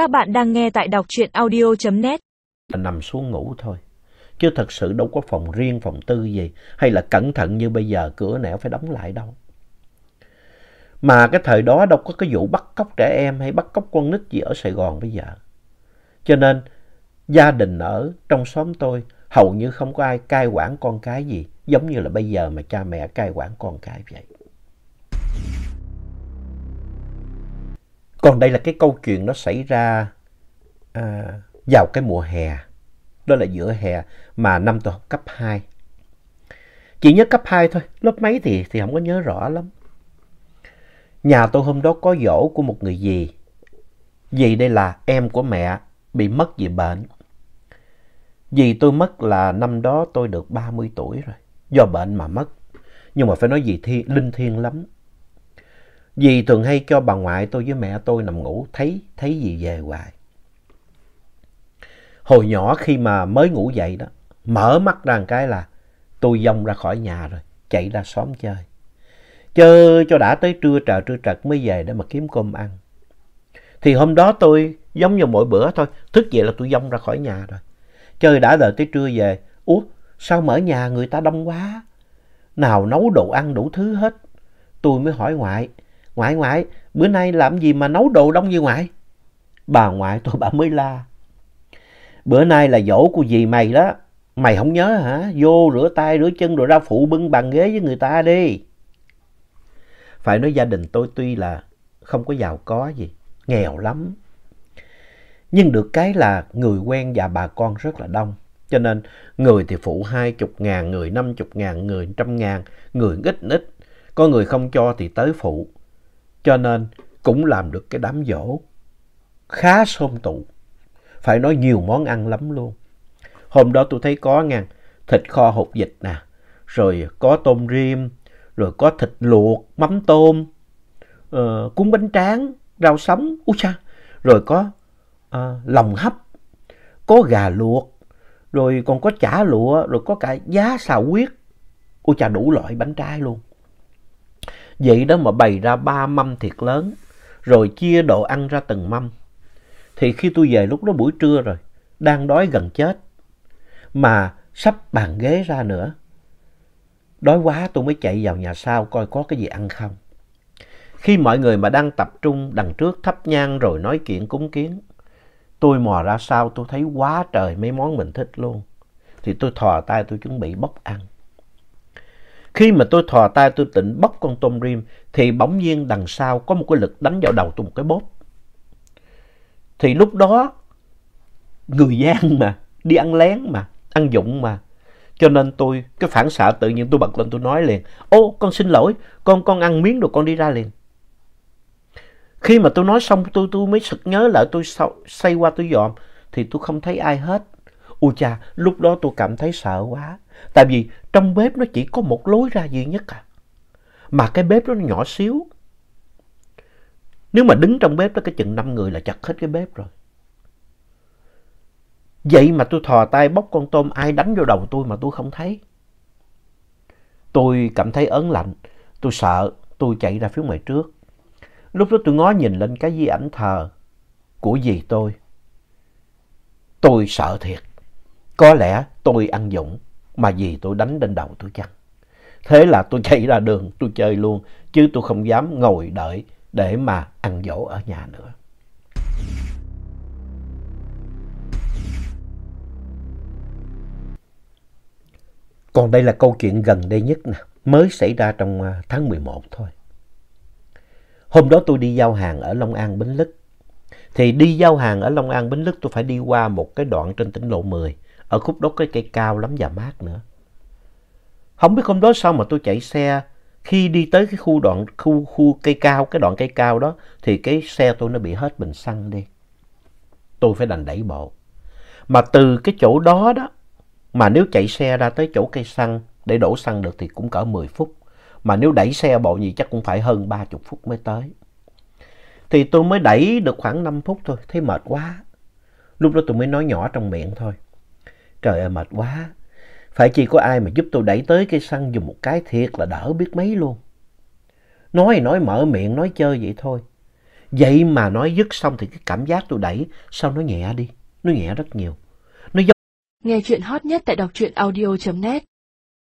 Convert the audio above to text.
Các bạn đang nghe tại đọc truyện audio.net. Nằm xuống ngủ thôi. Chứ thật sự đâu có phòng riêng, phòng tư gì. Hay là cẩn thận như bây giờ cửa nẻo phải đóng lại đâu. Mà cái thời đó đâu có cái vụ bắt cóc trẻ em hay bắt cóc con nít gì ở Sài Gòn bây giờ. Cho nên gia đình ở trong xóm tôi hầu như không có ai cai quản con cái gì. Giống như là bây giờ mà cha mẹ cai quản con cái vậy. Còn đây là cái câu chuyện nó xảy ra à, vào cái mùa hè. Đó là giữa hè mà năm tôi học cấp 2. Chỉ nhớ cấp 2 thôi, lớp mấy thì, thì không có nhớ rõ lắm. Nhà tôi hôm đó có dỗ của một người dì. Dì đây là em của mẹ bị mất vì bệnh. Dì tôi mất là năm đó tôi được 30 tuổi rồi. Do bệnh mà mất. Nhưng mà phải nói dì thi, linh thiêng lắm. Dì thường hay cho bà ngoại tôi với mẹ tôi nằm ngủ, thấy, thấy dì về hoài. Hồi nhỏ khi mà mới ngủ dậy đó, mở mắt ra một cái là tôi dông ra khỏi nhà rồi, chạy ra xóm chơi. Chơi cho đã tới trưa trà trưa trật mới về để mà kiếm cơm ăn. Thì hôm đó tôi giống như mỗi bữa thôi, thức dậy là tôi dông ra khỏi nhà rồi. Chơi đã đợi tới trưa về, ủa sao mở nhà người ta đông quá? Nào nấu đồ ăn đủ thứ hết. Tôi mới hỏi ngoại, Ngoại ngoại, bữa nay làm gì mà nấu đồ đông như ngoại? Bà ngoại tôi bà mới la. Bữa nay là dỗ của dì mày đó. Mày không nhớ hả? Vô rửa tay, rửa chân rồi ra phụ bưng bàn ghế với người ta đi. Phải nói gia đình tôi tuy là không có giàu có gì, nghèo lắm. Nhưng được cái là người quen và bà con rất là đông. Cho nên người thì phụ hai chục ngàn, người năm chục ngàn, người trăm ngàn, người ít ít. Có người không cho thì tới phụ. Cho nên cũng làm được cái đám dỗ khá xôm tụ. Phải nói nhiều món ăn lắm luôn. Hôm đó tôi thấy có ngàn thịt kho hột vịt nè, rồi có tôm rim, rồi có thịt luộc, mắm tôm, uh, cuốn bánh tráng, rau sống, ú cha, rồi có uh, lòng hấp, có gà luộc, rồi còn có chả lụa, rồi có cả giá xào huyết. Ôi cha đủ loại bánh trái luôn. Vậy đó mà bày ra ba mâm thiệt lớn, rồi chia đồ ăn ra từng mâm. Thì khi tôi về lúc đó buổi trưa rồi, đang đói gần chết, mà sắp bàn ghế ra nữa. Đói quá tôi mới chạy vào nhà sau coi có cái gì ăn không. Khi mọi người mà đang tập trung đằng trước thắp nhang rồi nói chuyện cúng kiến, tôi mò ra sau tôi thấy quá trời mấy món mình thích luôn. Thì tôi thò tay tôi chuẩn bị bốc ăn. Khi mà tôi thò tay tôi tỉnh bóc con tôm rim thì bỗng nhiên đằng sau có một cái lực đánh vào đầu tôi một cái bóp. Thì lúc đó người gian mà, đi ăn lén mà, ăn dụng mà. Cho nên tôi, cái phản xạ tự nhiên tôi bật lên tôi nói liền. Ô, con xin lỗi, con con ăn miếng rồi con đi ra liền. Khi mà tôi nói xong tôi tôi mới sực nhớ lại tôi xoay qua tôi dòm thì tôi không thấy ai hết. Ôi cha, lúc đó tôi cảm thấy sợ quá. Tại vì trong bếp nó chỉ có một lối ra duy nhất à. Mà cái bếp đó nó nhỏ xíu. Nếu mà đứng trong bếp đó cái chừng 5 người là chặt hết cái bếp rồi. Vậy mà tôi thò tay bóc con tôm ai đánh vô đầu tôi mà tôi không thấy. Tôi cảm thấy ớn lạnh, tôi sợ, tôi chạy ra phía ngoài trước. Lúc đó tôi ngó nhìn lên cái di ảnh thờ của dì tôi. Tôi sợ thiệt. Có lẽ tôi ăn dũng mà vì tôi đánh lên đầu tôi chăng. Thế là tôi chạy ra đường tôi chơi luôn chứ tôi không dám ngồi đợi để mà ăn dỗ ở nhà nữa. Còn đây là câu chuyện gần đây nhất nè, mới xảy ra trong à, tháng 11 thôi. Hôm đó tôi đi giao hàng ở Long An Bến Lức. Thì đi giao hàng ở Long An Bến Lức tôi phải đi qua một cái đoạn trên tỉnh lộ 10. Ở khúc đó cái cây cao lắm và mát nữa. Không biết hôm đó sao mà tôi chạy xe khi đi tới cái khu đoạn khu khu cây cao cái đoạn cây cao đó thì cái xe tôi nó bị hết bình xăng đi. Tôi phải đành đẩy bộ. Mà từ cái chỗ đó đó mà nếu chạy xe ra tới chỗ cây xăng để đổ xăng được thì cũng cỡ 10 phút. Mà nếu đẩy xe bộ gì chắc cũng phải hơn 30 phút mới tới. Thì tôi mới đẩy được khoảng 5 phút thôi, thấy mệt quá. Lúc đó tôi mới nói nhỏ trong miệng thôi. Trời ơi mệt quá, phải chỉ có ai mà giúp tôi đẩy tới cây xăng dùng một cái thiệt là đỡ biết mấy luôn. Nói nói mở miệng nói chơi vậy thôi. Vậy mà nói dứt xong thì cái cảm giác tôi đẩy sao nó nhẹ đi, nó nhẹ rất nhiều. Nghe chuyện hot nhất tại đọc truyện audio.net